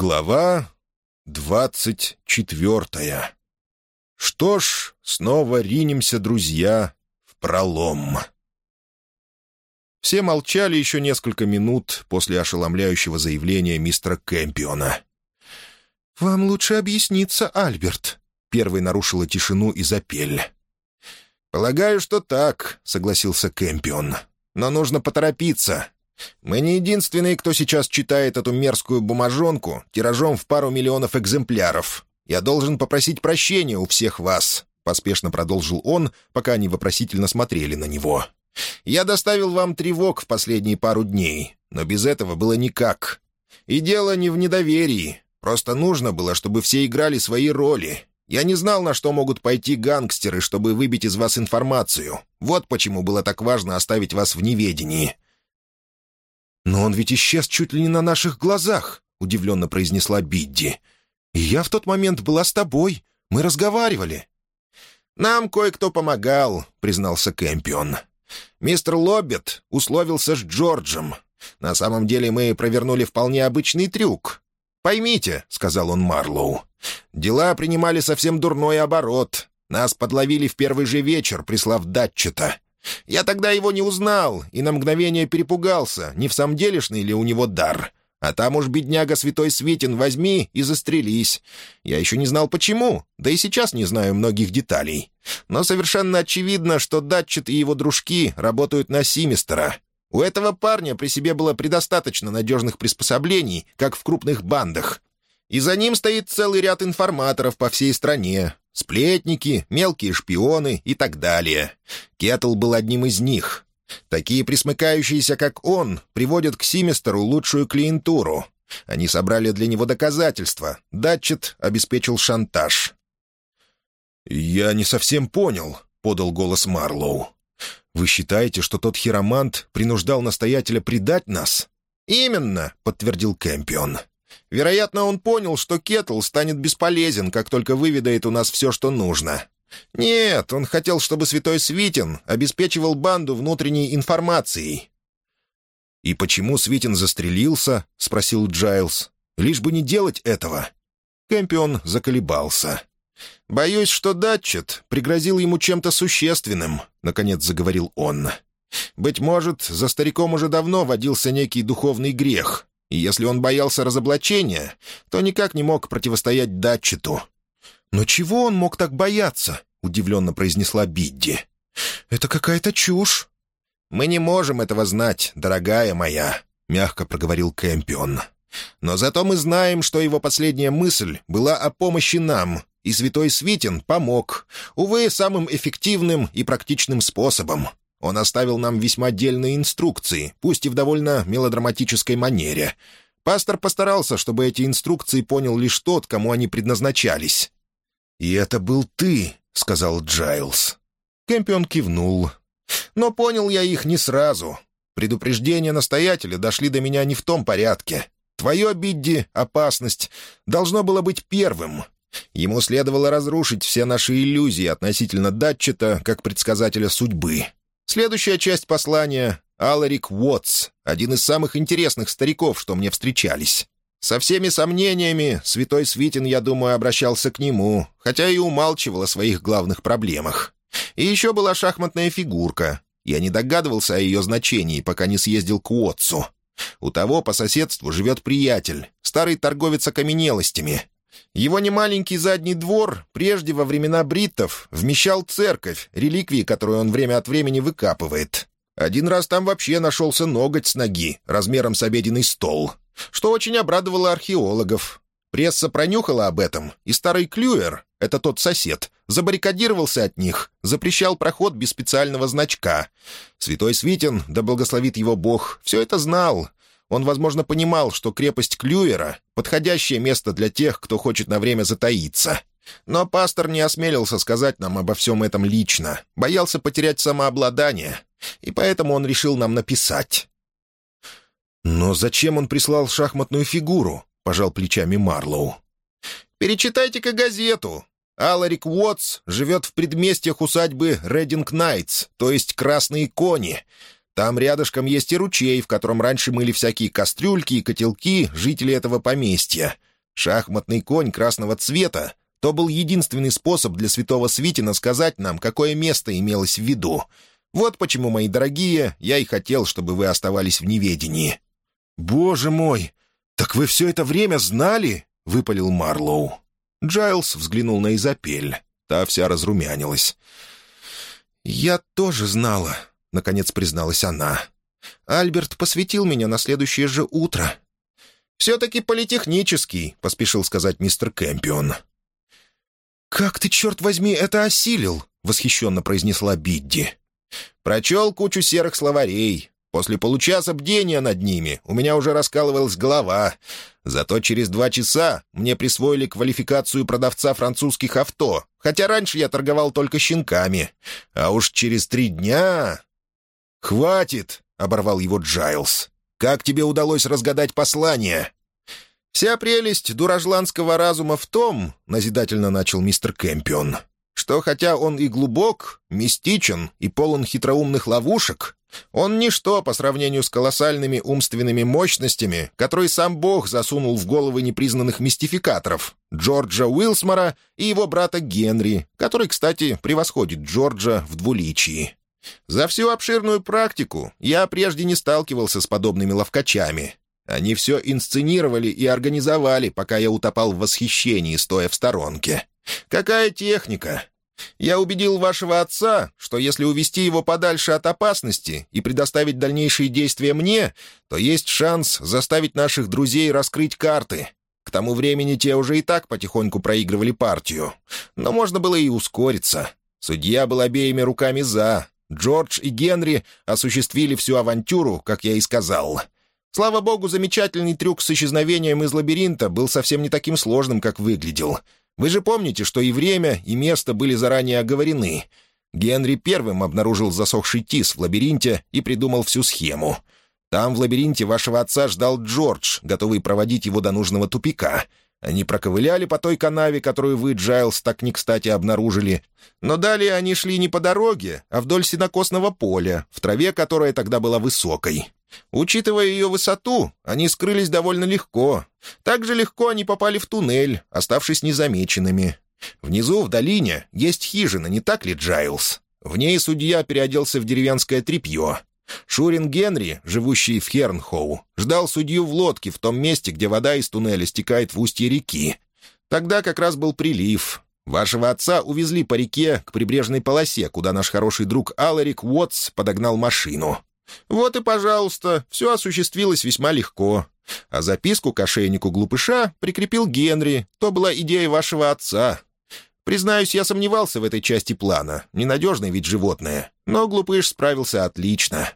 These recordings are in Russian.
Глава двадцать четвертая. Что ж, снова ринемся, друзья, в пролом. Все молчали еще несколько минут после ошеломляющего заявления мистера Кэмпиона. «Вам лучше объясниться, Альберт», — первой нарушила тишину Изапель. «Полагаю, что так», — согласился Кэмпион. «Но нужно поторопиться. Мы не единственные, кто сейчас читает эту мерзкую бумажонку тиражом в пару миллионов экземпляров. Я должен попросить прощения у всех вас», — поспешно продолжил он, пока они вопросительно смотрели на него. «Я доставил вам тревог в последние пару дней, но без этого было никак. И дело не в недоверии. Просто нужно было, чтобы все играли свои роли. Я не знал, на что могут пойти гангстеры, чтобы выбить из вас информацию. Вот почему было так важно оставить вас в неведении. «Но он ведь исчез чуть ли не на наших глазах», — удивленно произнесла Бидди. «И я в тот момент была с тобой. Мы разговаривали». «Нам кое-кто помогал», — признался Кэмпион. «Мистер Лоббит условился с Джорджем. На самом деле мы провернули вполне обычный трюк. «Поймите», — сказал он Марлоу, — «дела принимали совсем дурной оборот. Нас подловили в первый же вечер, прислав датчета. Я тогда его не узнал и на мгновение перепугался, не в самом делешный ли у него дар. А там уж, бедняга святой Светин, возьми и застрелись. Я еще не знал, почему, да и сейчас не знаю многих деталей. Но совершенно очевидно, что Датчет и его дружки работают на Симистера. У этого парня при себе было предостаточно надежных приспособлений, как в крупных бандах. И за ним стоит целый ряд информаторов по всей стране. Сплетники, мелкие шпионы и так далее. Кетл был одним из них. Такие присмыкающиеся, как он, приводят к Симестеру лучшую клиентуру. Они собрали для него доказательства. Датчет обеспечил шантаж. «Я не совсем понял», — подал голос Марлоу. «Вы считаете, что тот хиромант принуждал настоятеля предать нас?» «Именно», — подтвердил Кэмпион. Вероятно, он понял, что Кетл станет бесполезен, как только выведает у нас все, что нужно. Нет, он хотел, чтобы Святой Свитин обеспечивал банду внутренней информацией. «И почему Свитин застрелился?» — спросил Джайлз. «Лишь бы не делать этого». Кэмпион заколебался. «Боюсь, что Датчет пригрозил ему чем-то существенным», — наконец заговорил он. «Быть может, за стариком уже давно водился некий духовный грех, и если он боялся разоблачения, то никак не мог противостоять Датчету. «Но чего он мог так бояться?» — удивленно произнесла Бидди. «Это какая-то чушь». «Мы не можем этого знать, дорогая моя», — мягко проговорил Кэмпион. «Но зато мы знаем, что его последняя мысль была о помощи нам, и Святой Свитин помог, увы, самым эффективным и практичным способом. Он оставил нам весьма дельные инструкции, пусть и в довольно мелодраматической манере. Пастор постарался, чтобы эти инструкции понял лишь тот, кому они предназначались. «И это был ты», — сказал Джайлз. Кэмпион кивнул. «Но понял я их не сразу. Предупреждения настоятеля дошли до меня не в том порядке. Твое, Бидди, опасность, должно было быть первым. Ему следовало разрушить все наши иллюзии относительно датчета как предсказателя судьбы. Следующая часть послания — Аларик Уотс, один из самых интересных стариков, что мне встречались. Со всеми сомнениями святой Свитин, я думаю, обращался к нему, хотя и умалчивал о своих главных проблемах. И еще была шахматная фигурка. Я не догадывался о ее значении, пока не съездил к Уотсу. У того по соседству живет приятель, старый торговец окаменелостями, его немаленький задний двор прежде во времена бриттов вмещал церковь, реликвии, которую он время от времени выкапывает. Один раз там вообще нашелся ноготь с ноги, размером с обеденный стол, что очень обрадовало археологов. Пресса пронюхала об этом, и старый Клюер, это тот сосед, забаррикадировался от них, запрещал проход без специального значка. Святой Свитин, да благословит его Бог, все это знал, он, возможно, понимал, что крепость Клюера — подходящее место для тех, кто хочет на время затаиться. Но пастор не осмелился сказать нам обо всем этом лично, боялся потерять самообладание, и поэтому он решил нам написать. «Но зачем он прислал шахматную фигуру?» — пожал плечами Марлоу. «Перечитайте-ка газету. Аларик Уотс живет в предместьях усадьбы Рединг Найтс, то есть Красные Кони. Там рядышком есть и ручей, в котором раньше мыли всякие кастрюльки и котелки жители этого поместья. Шахматный конь красного цвета — то был единственный способ для святого Свитина сказать нам, какое место имелось в виду. Вот почему, мои дорогие, я и хотел, чтобы вы оставались в неведении». «Боже мой! Так вы все это время знали?» — выпалил Марлоу. Джайлз взглянул на Изапель. Та вся разрумянилась. «Я тоже знала», — наконец призналась она. «Альберт посвятил меня на следующее же утро». «Все-таки политехнический», — поспешил сказать мистер Кэмпион. «Как ты, черт возьми, это осилил?» — восхищенно произнесла Бидди. «Прочел кучу серых словарей. После получаса бдения над ними у меня уже раскалывалась голова. Зато через два часа мне присвоили квалификацию продавца французских авто, хотя раньше я торговал только щенками. А уж через три дня...» «Хватит!» — оборвал его Джайлз. «Как тебе удалось разгадать послание?» «Вся прелесть дуражландского разума в том, — назидательно начал мистер Кэмпион, — что хотя он и глубок, мистичен и полон хитроумных ловушек, он ничто по сравнению с колоссальными умственными мощностями, которые сам Бог засунул в головы непризнанных мистификаторов Джорджа Уилсмора и его брата Генри, который, кстати, превосходит Джорджа в двуличии. За всю обширную практику я прежде не сталкивался с подобными ловкачами. Они все инсценировали и организовали, пока я утопал в восхищении, стоя в сторонке. Какая техника! Я убедил вашего отца, что если увести его подальше от опасности и предоставить дальнейшие действия мне, то есть шанс заставить наших друзей раскрыть карты. К тому времени те уже и так потихоньку проигрывали партию. Но можно было и ускориться. Судья был обеими руками «за». Джордж и Генри осуществили всю авантюру, как я и сказал. Слава богу, замечательный трюк с исчезновением из лабиринта был совсем не таким сложным, как выглядел. Вы же помните, что и время, и место были заранее оговорены. Генри первым обнаружил засохший тис в лабиринте и придумал всю схему. Там, в лабиринте, вашего отца ждал Джордж, готовый проводить его до нужного тупика — они проковыляли по той канаве, которую вы, Джайлз, так не кстати обнаружили. Но далее они шли не по дороге, а вдоль сенокосного поля, в траве, которая тогда была высокой. Учитывая ее высоту, они скрылись довольно легко. Так же легко они попали в туннель, оставшись незамеченными. Внизу, в долине, есть хижина, не так ли, Джайлз? В ней судья переоделся в деревенское тряпье. Шурин Генри, живущий в Хернхоу, ждал судью в лодке в том месте, где вода из туннеля стекает в устье реки. Тогда как раз был прилив. Вашего отца увезли по реке к прибрежной полосе, куда наш хороший друг Аларик Уотс подогнал машину. Вот и, пожалуйста, все осуществилось весьма легко. А записку к ошейнику глупыша прикрепил Генри. То была идея вашего отца. Признаюсь, я сомневался в этой части плана. Ненадежное ведь животное. Но глупыш справился отлично.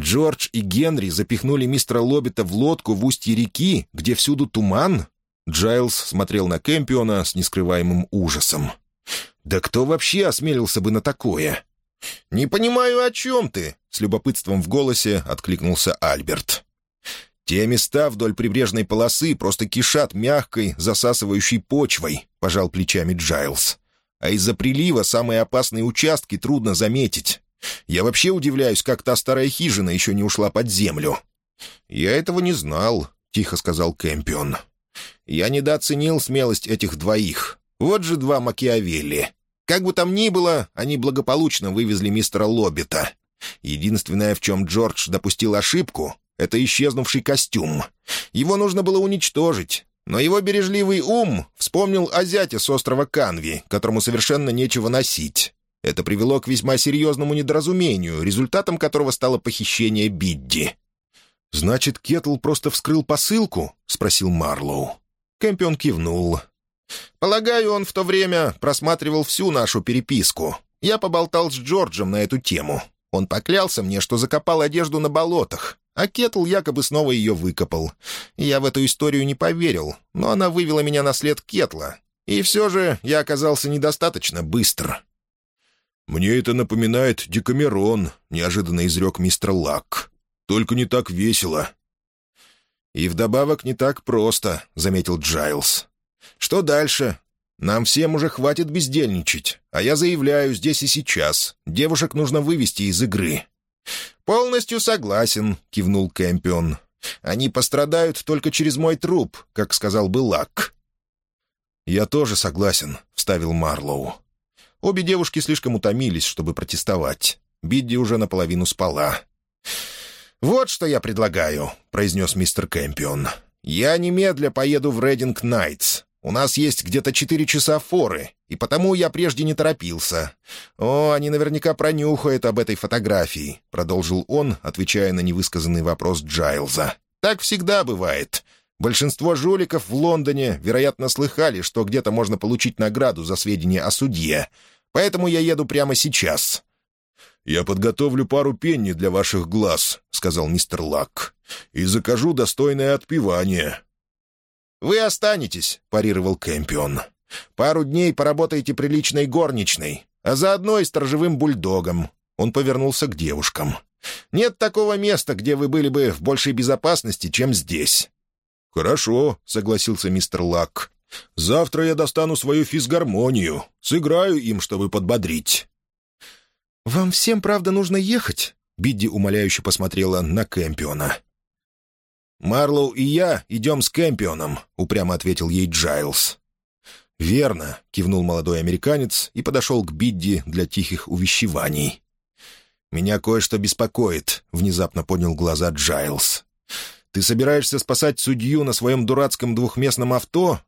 Джордж и Генри запихнули мистера Лоббита в лодку в устье реки, где всюду туман? Джайлз смотрел на Кэмпиона с нескрываемым ужасом. «Да кто вообще осмелился бы на такое?» «Не понимаю, о чем ты?» — с любопытством в голосе откликнулся Альберт. «Те места вдоль прибрежной полосы просто кишат мягкой, засасывающей почвой», — пожал плечами Джайлз. «А из-за прилива самые опасные участки трудно заметить. Я вообще удивляюсь, как та старая хижина еще не ушла под землю». «Я этого не знал», — тихо сказал Кэмпион. «Я недооценил смелость этих двоих. Вот же два Макиавелли. Как бы там ни было, они благополучно вывезли мистера Лоббита. Единственное, в чем Джордж допустил ошибку, — это исчезнувший костюм. Его нужно было уничтожить. Но его бережливый ум вспомнил о зяте с острова Канви, которому совершенно нечего носить. Это привело к весьма серьезному недоразумению, результатом которого стало похищение Бидди. «Значит, Кетл просто вскрыл посылку?» — спросил Марлоу. Кэмпион кивнул. «Полагаю, он в то время просматривал всю нашу переписку. Я поболтал с Джорджем на эту тему. Он поклялся мне, что закопал одежду на болотах, а Кетл якобы снова ее выкопал. Я в эту историю не поверил, но она вывела меня на след Кетла. И все же я оказался недостаточно быстр. «Мне это напоминает Декамерон», — неожиданно изрек мистер Лак. «Только не так весело». «И вдобавок не так просто», — заметил Джайлз. «Что дальше? Нам всем уже хватит бездельничать, а я заявляю здесь и сейчас. Девушек нужно вывести из игры». «Полностью согласен», — кивнул Кэмпион. Они пострадают только через мой труп, как сказал бы Лак». «Я тоже согласен», — вставил Марлоу. Обе девушки слишком утомились, чтобы протестовать. Бидди уже наполовину спала. «Вот что я предлагаю», — произнес мистер Кэмпион. «Я немедля поеду в Рединг Найтс. У нас есть где-то четыре часа форы, и потому я прежде не торопился. О, они наверняка пронюхают об этой фотографии», — продолжил он, отвечая на невысказанный вопрос Джайлза. «Так всегда бывает. Большинство жуликов в Лондоне, вероятно, слыхали, что где-то можно получить награду за сведения о судье. Поэтому я еду прямо сейчас. «Я подготовлю пару пенни для ваших глаз», — сказал мистер Лак, — «и закажу достойное отпевание». «Вы останетесь», — парировал Кэмпион. «Пару дней поработаете приличной горничной, а заодно и сторожевым бульдогом». Он повернулся к девушкам. «Нет такого места, где вы были бы в большей безопасности, чем здесь». «Хорошо», — согласился мистер Лак. «Завтра я достану свою физгармонию, сыграю им, чтобы подбодрить». «Вам всем, правда, нужно ехать?» Бидди умоляюще посмотрела на Кэмпиона. «Марлоу и я идем с Кэмпионом», — упрямо ответил ей Джайлз. «Верно», — кивнул молодой американец и подошел к Бидди для тихих увещеваний. «Меня кое-что беспокоит», — внезапно понял глаза Джайлз. «Ты собираешься спасать судью на своем дурацком двухместном авто?»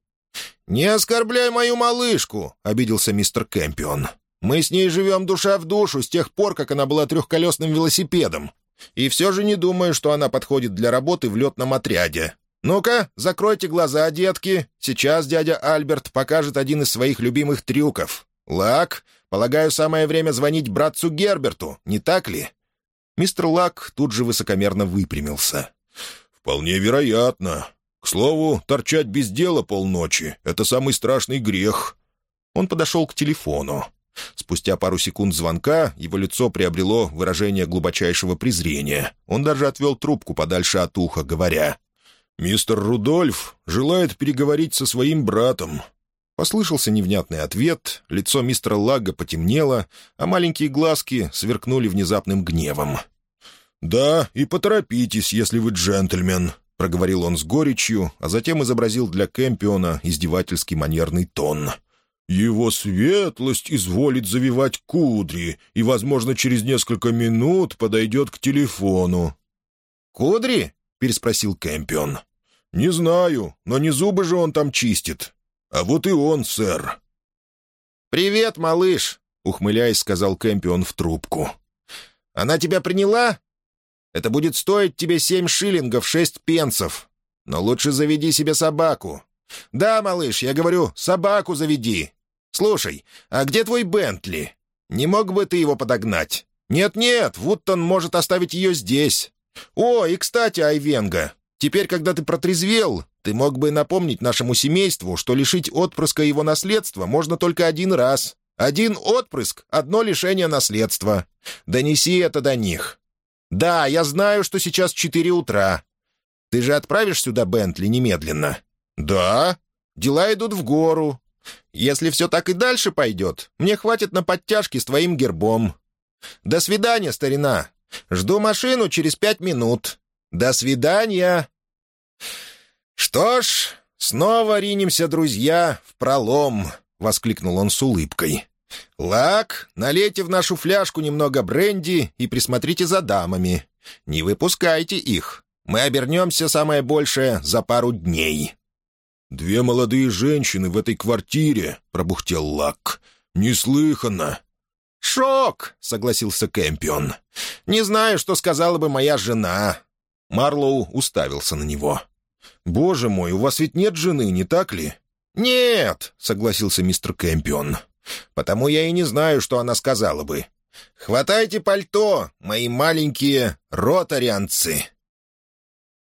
«Не оскорбляй мою малышку», — обиделся мистер Кэмпион. Мы с ней живем душа в душу с тех пор, как она была трехколесным велосипедом. И все же не думаю, что она подходит для работы в летном отряде. Ну-ка, закройте глаза, детки. Сейчас дядя Альберт покажет один из своих любимых трюков. Лак, полагаю, самое время звонить братцу Герберту, не так ли?» Мистер Лак тут же высокомерно выпрямился. «Вполне вероятно. К слову, торчать без дела полночи — это самый страшный грех». Он подошел к телефону. Спустя пару секунд звонка его лицо приобрело выражение глубочайшего презрения. Он даже отвел трубку подальше от уха, говоря, «Мистер Рудольф желает переговорить со своим братом». Послышался невнятный ответ, лицо мистера Лагга потемнело, а маленькие глазки сверкнули внезапным гневом. «Да, и поторопитесь, если вы джентльмен», — проговорил он с горечью, а затем изобразил для Кэмпиона издевательский манерный тон — «Его светлость изволит завивать кудри и, возможно, через несколько минут подойдет к телефону». «Кудри?» — переспросил Кэмпион. «Не знаю, но не зубы же он там чистит. А вот и он, сэр». «Привет, малыш!» — ухмыляясь, сказал Кэмпион в трубку. «Она тебя приняла? Это будет стоить тебе семь шиллингов шесть пенсов. Но лучше заведи себе собаку. «Да, малыш, я говорю, собаку заведи. Слушай, а где твой Бентли? Не мог бы ты его подогнать? Нет-нет, Вуттон может оставить ее здесь. О, и, кстати, Айвенга, теперь, когда ты протрезвел, ты мог бы напомнить нашему семейству, что лишить отпрыска его наследства можно только один раз. Один отпрыск — одно лишение наследства. Донеси это до них. Да, я знаю, что сейчас четыре утра. Ты же отправишь сюда Бентли немедленно?» «Да, дела идут в гору. Если все так и дальше пойдет, мне хватит на подтяжки с твоим гербом. До свидания, старина. Жду машину через пять минут. До свидания!» «Что ж, снова ринемся, друзья, в пролом!» — воскликнул он с улыбкой. «Лак, налейте в нашу фляжку немного бренди и присмотрите за дамами. Не выпускайте их. Мы обернемся, самое большее, за пару дней». «Две молодые женщины в этой квартире», — пробухтел Лак. «Неслыханно». «Шок!» — согласился Кэмпион. «Не знаю, что сказала бы моя жена». Марлоу уставился на него. «Боже мой, у вас ведь нет жены, не так ли?» «Нет», — согласился мистер Кэмпион. «Потому я и не знаю, что она сказала бы. Хватайте пальто, мои маленькие ротарианцы».